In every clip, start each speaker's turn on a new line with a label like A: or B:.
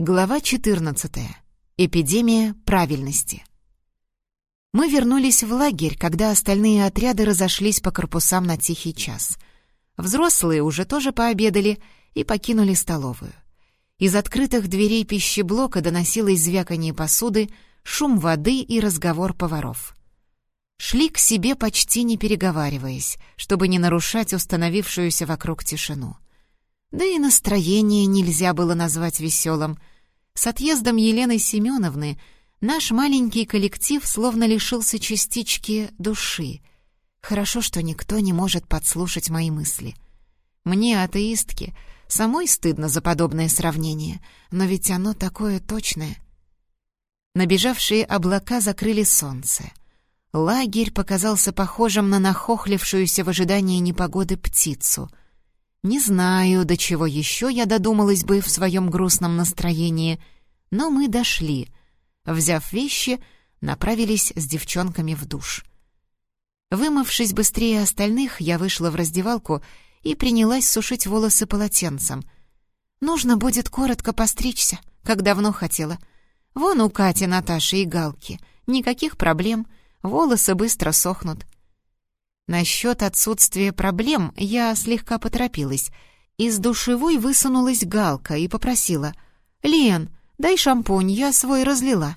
A: Глава 14. Эпидемия правильности. Мы вернулись в лагерь, когда остальные отряды разошлись по корпусам на тихий час. Взрослые уже тоже пообедали и покинули столовую. Из открытых дверей пищеблока доносилось звяканье посуды, шум воды и разговор поваров. Шли к себе почти не переговариваясь, чтобы не нарушать установившуюся вокруг тишину. Да и настроение нельзя было назвать веселым. С отъездом Елены Семеновны наш маленький коллектив словно лишился частички души. Хорошо, что никто не может подслушать мои мысли. Мне, атеистке, самой стыдно за подобное сравнение, но ведь оно такое точное. Набежавшие облака закрыли солнце. Лагерь показался похожим на нахохлившуюся в ожидании непогоды птицу — не знаю, до чего еще я додумалась бы в своем грустном настроении, но мы дошли. Взяв вещи, направились с девчонками в душ. Вымывшись быстрее остальных, я вышла в раздевалку и принялась сушить волосы полотенцем. Нужно будет коротко постричься, как давно хотела. Вон у Кати, Наташи и Галки. Никаких проблем, волосы быстро сохнут. Насчет отсутствия проблем я слегка поторопилась. Из душевой высунулась Галка и попросила. «Лен, дай шампунь, я свой разлила».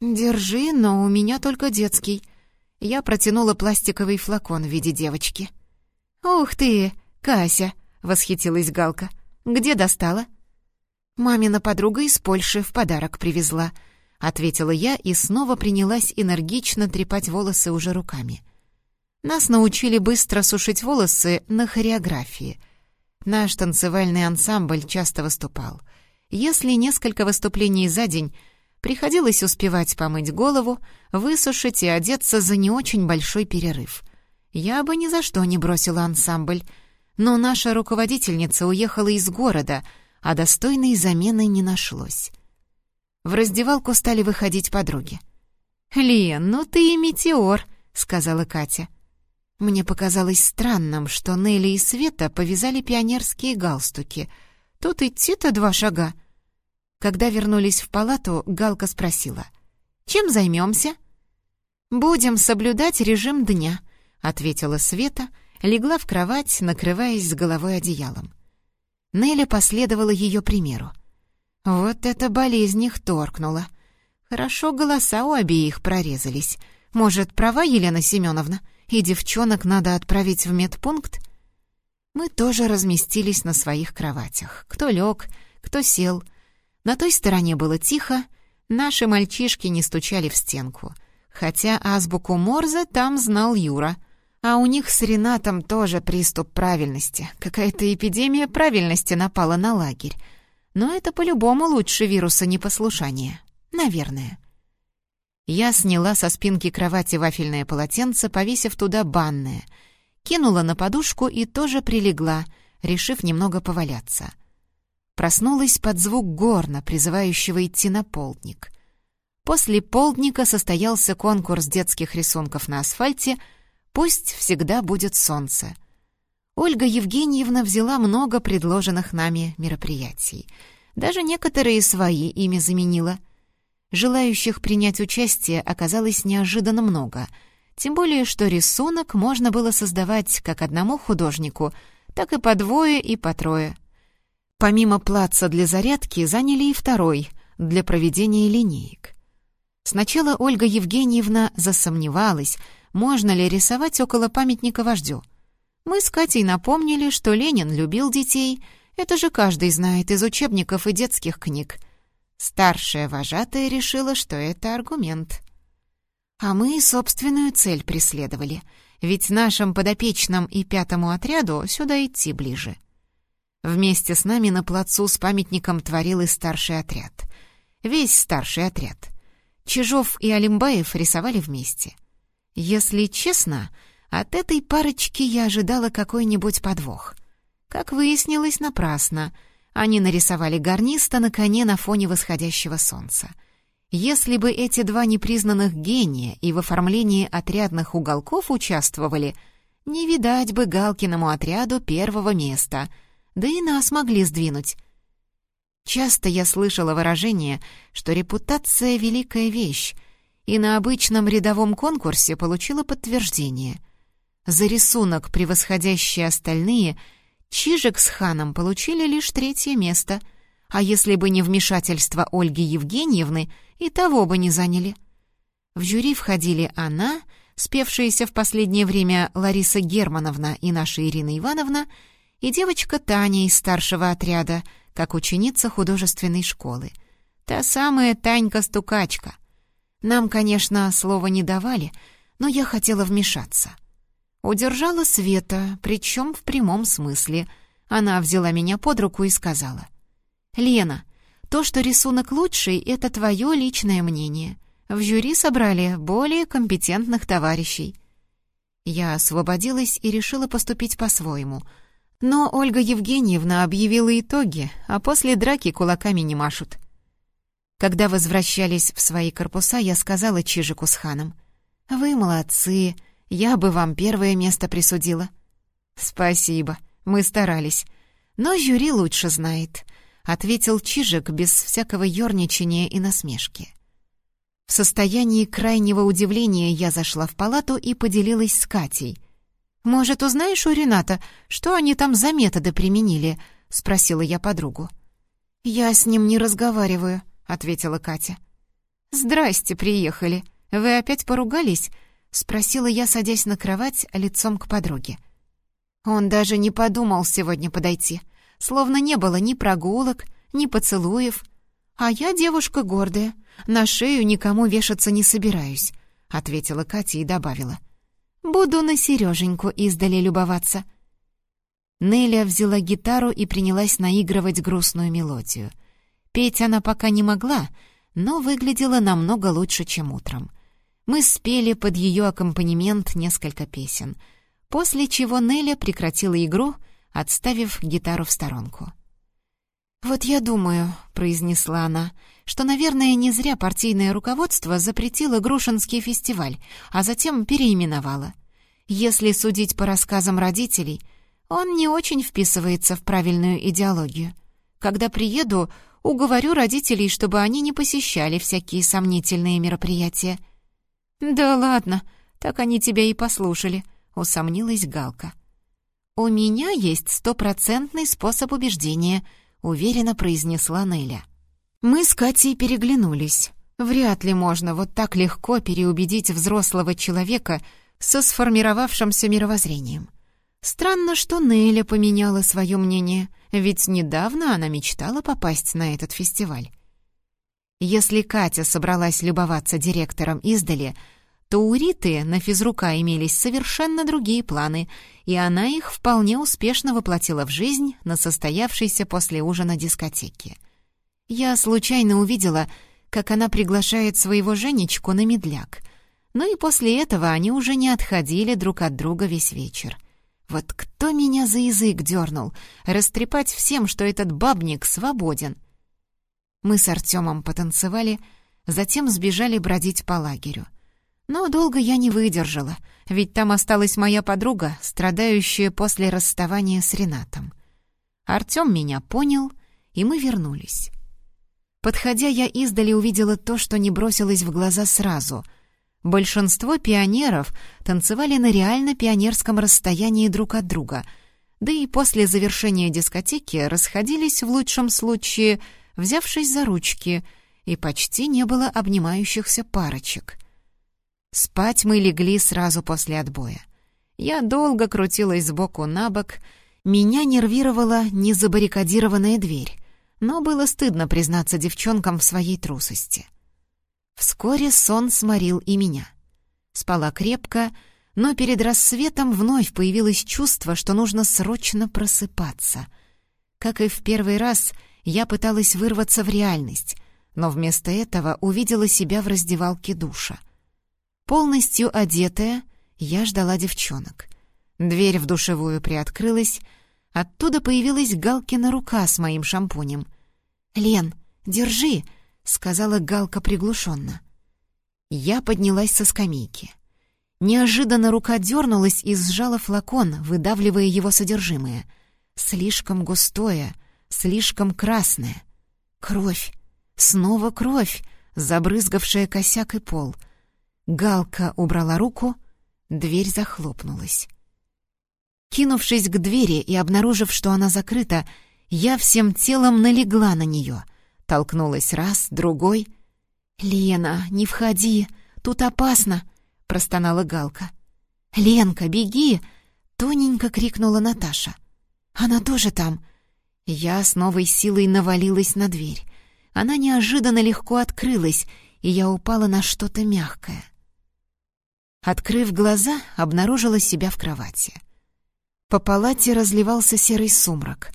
A: «Держи, но у меня только детский». Я протянула пластиковый флакон в виде девочки. «Ух ты, Кася!» — восхитилась Галка. «Где достала?» «Мамина подруга из Польши в подарок привезла», — ответила я и снова принялась энергично трепать волосы уже руками. Нас научили быстро сушить волосы на хореографии. Наш танцевальный ансамбль часто выступал. Если несколько выступлений за день, приходилось успевать помыть голову, высушить и одеться за не очень большой перерыв. Я бы ни за что не бросила ансамбль, но наша руководительница уехала из города, а достойной замены не нашлось. В раздевалку стали выходить подруги. «Лен, ну ты и метеор», — сказала Катя. Мне показалось странным, что Нелли и Света повязали пионерские галстуки. Тут идти-то два шага. Когда вернулись в палату, Галка спросила. «Чем займемся?» «Будем соблюдать режим дня», — ответила Света, легла в кровать, накрываясь с головой одеялом. Нелли последовала ее примеру. Вот эта болезнь их торкнула. Хорошо голоса у обеих прорезались. Может, права Елена Семеновна? и девчонок надо отправить в медпункт? Мы тоже разместились на своих кроватях. Кто лег, кто сел. На той стороне было тихо, наши мальчишки не стучали в стенку. Хотя азбуку Морзе там знал Юра. А у них с Ренатом тоже приступ правильности. Какая-то эпидемия правильности напала на лагерь. Но это по-любому лучше вируса непослушания. Наверное. Я сняла со спинки кровати вафельное полотенце, повесив туда банное. Кинула на подушку и тоже прилегла, решив немного поваляться. Проснулась под звук горна, призывающего идти на полдник. После полдника состоялся конкурс детских рисунков на асфальте «Пусть всегда будет солнце». Ольга Евгеньевна взяла много предложенных нами мероприятий. Даже некоторые свои ими заменила — Желающих принять участие оказалось неожиданно много, тем более что рисунок можно было создавать как одному художнику, так и по двое и по трое. Помимо плаца для зарядки заняли и второй, для проведения линеек. Сначала Ольга Евгеньевна засомневалась, можно ли рисовать около памятника вождю. Мы с Катей напомнили, что Ленин любил детей, это же каждый знает из учебников и детских книг — Старшая вожатая решила, что это аргумент. А мы собственную цель преследовали, ведь нашим подопечным и пятому отряду сюда идти ближе. Вместе с нами на плацу с памятником творил и старший отряд. Весь старший отряд. Чижов и Алимбаев рисовали вместе. Если честно, от этой парочки я ожидала какой-нибудь подвох. Как выяснилось, напрасно — они нарисовали гарниста на коне на фоне восходящего солнца. Если бы эти два непризнанных гения и в оформлении отрядных уголков участвовали, не видать бы Галкиному отряду первого места, да и нас могли сдвинуть. Часто я слышала выражение, что репутация — великая вещь, и на обычном рядовом конкурсе получила подтверждение. За рисунок, превосходящий остальные, Чижик с Ханом получили лишь третье место, а если бы не вмешательство Ольги Евгеньевны, и того бы не заняли. В жюри входили она, спевшаяся в последнее время Лариса Германовна и наша Ирина Ивановна, и девочка Таня из старшего отряда, как ученица художественной школы. Та самая Танька-стукачка — нам, конечно, слова не давали, но я хотела вмешаться. Удержала Света, причем в прямом смысле. Она взяла меня под руку и сказала. «Лена, то, что рисунок лучший, это твое личное мнение. В жюри собрали более компетентных товарищей». Я освободилась и решила поступить по-своему. Но Ольга Евгеньевна объявила итоги, а после драки кулаками не машут. Когда возвращались в свои корпуса, я сказала Чижику с ханом. «Вы молодцы, я бы вам первое место присудила». «Спасибо, мы старались. Но жюри лучше знает», — ответил Чижик без всякого ерничания и насмешки. В состоянии крайнего удивления я зашла в палату и поделилась с Катей. «Может, узнаешь у Рената, что они там за методы применили?» — спросила я подругу. «Я с ним не разговариваю», ответила Катя. «Здрасте, приехали. Вы опять поругались?» — спросила я, садясь на кровать лицом к подруге. Он даже не подумал сегодня подойти, словно не было ни прогулок, ни поцелуев. «А я девушка гордая, на шею никому вешаться не собираюсь», — ответила Катя и добавила. «Буду на Сереженьку издали любоваться». Неля взяла гитару и принялась наигрывать грустную мелодию — Петь она пока не могла, но выглядела намного лучше, чем утром. Мы спели под ее аккомпанемент несколько песен, после чего Неля прекратила игру, отставив гитару в сторонку. «Вот я думаю», — произнесла она, «что, наверное, не зря партийное руководство запретило Грушинский фестиваль, а затем переименовало. Если судить по рассказам родителей, он не очень вписывается в правильную идеологию. Когда приеду, Уговорю родителей, чтобы они не посещали всякие сомнительные мероприятия». «Да ладно, так они тебя и послушали», — усомнилась Галка. «У меня есть стопроцентный способ убеждения», — уверенно произнесла Неля. Мы с Катей переглянулись. Вряд ли можно вот так легко переубедить взрослого человека со сформировавшимся мировоззрением. Странно, что Неля поменяла свое мнение, ведь недавно она мечтала попасть на этот фестиваль. Если Катя собралась любоваться директором издали, то у Риты на физрука имелись совершенно другие планы, и она их вполне успешно воплотила в жизнь на состоявшейся после ужина дискотеке. Я случайно увидела, как она приглашает своего Женечку на медляк, но и после этого они уже не отходили друг от друга весь вечер — вот кто меня за язык дернул? Растрепать всем, что этот бабник свободен. Мы с Артемом потанцевали, затем сбежали бродить по лагерю. Но долго я не выдержала, ведь там осталась моя подруга, страдающая после расставания с Ренатом. Артем меня понял, и мы вернулись. Подходя, я издали увидела то, что не бросилось в глаза сразу — Большинство пионеров танцевали на реально пионерском расстоянии друг от друга, да и после завершения дискотеки расходились в лучшем случае, взявшись за ручки, и почти не было обнимающихся парочек. Спать мы легли сразу после отбоя. Я долго крутилась сбоку на бок, меня нервировала незабаррикадированная дверь, но было стыдно признаться девчонкам в своей трусости — Вскоре сон сморил и меня. Спала крепко, но перед рассветом вновь появилось чувство, что нужно срочно просыпаться. Как и в первый раз, я пыталась вырваться в реальность, но вместо этого увидела себя в раздевалке душа. Полностью одетая, я ждала девчонок. Дверь в душевую приоткрылась, оттуда появилась Галкина рука с моим шампунем. «Лен, держи!» — сказала Галка приглушенно. Я поднялась со скамейки. Неожиданно рука дернулась и сжала флакон, выдавливая его содержимое. Слишком густое, слишком красное. Кровь. Снова кровь, забрызгавшая косяк и пол. Галка убрала руку, дверь захлопнулась. Кинувшись к двери и обнаружив, что она закрыта, я всем телом налегла на нее. Толкнулась раз, другой. «Лена, не входи, тут опасно!» — простонала Галка. «Ленка, беги!» — тоненько крикнула Наташа. «Она тоже там!» Я с новой силой навалилась на дверь. Она неожиданно легко открылась, и я упала на что-то мягкое. Открыв глаза, обнаружила себя в кровати. По палате разливался серый сумрак.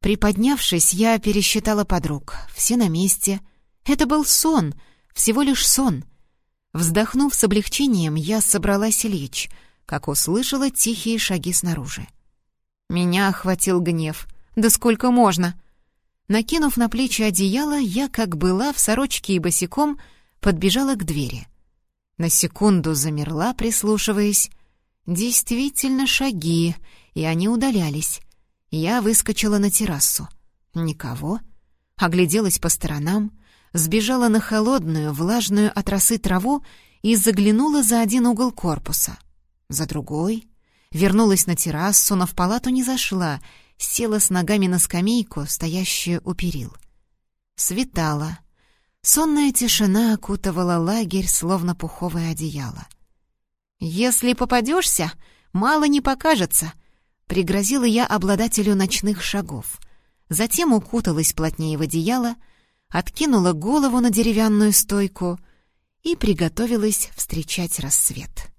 A: Приподнявшись, я пересчитала подруг. Все на месте. Это был сон, всего лишь сон. Вздохнув с облегчением, я собралась лечь, как услышала тихие шаги снаружи. Меня охватил гнев. «Да сколько можно?» Накинув на плечи одеяло, я, как была, в сорочке и босиком, подбежала к двери. На секунду замерла, прислушиваясь. Действительно шаги, и они удалялись. Я выскочила на террасу. Никого. Огляделась по сторонам, сбежала на холодную, влажную от росы траву и заглянула за один угол корпуса. За другой. Вернулась на террасу, но в палату не зашла, села с ногами на скамейку, стоящую у перил. Светало. Сонная тишина окутывала лагерь, словно пуховое одеяло. «Если попадешься, мало не покажется», Пригрозила я обладателю ночных шагов. Затем укуталась плотнее в одеяло, откинула голову на деревянную стойку и приготовилась встречать рассвет.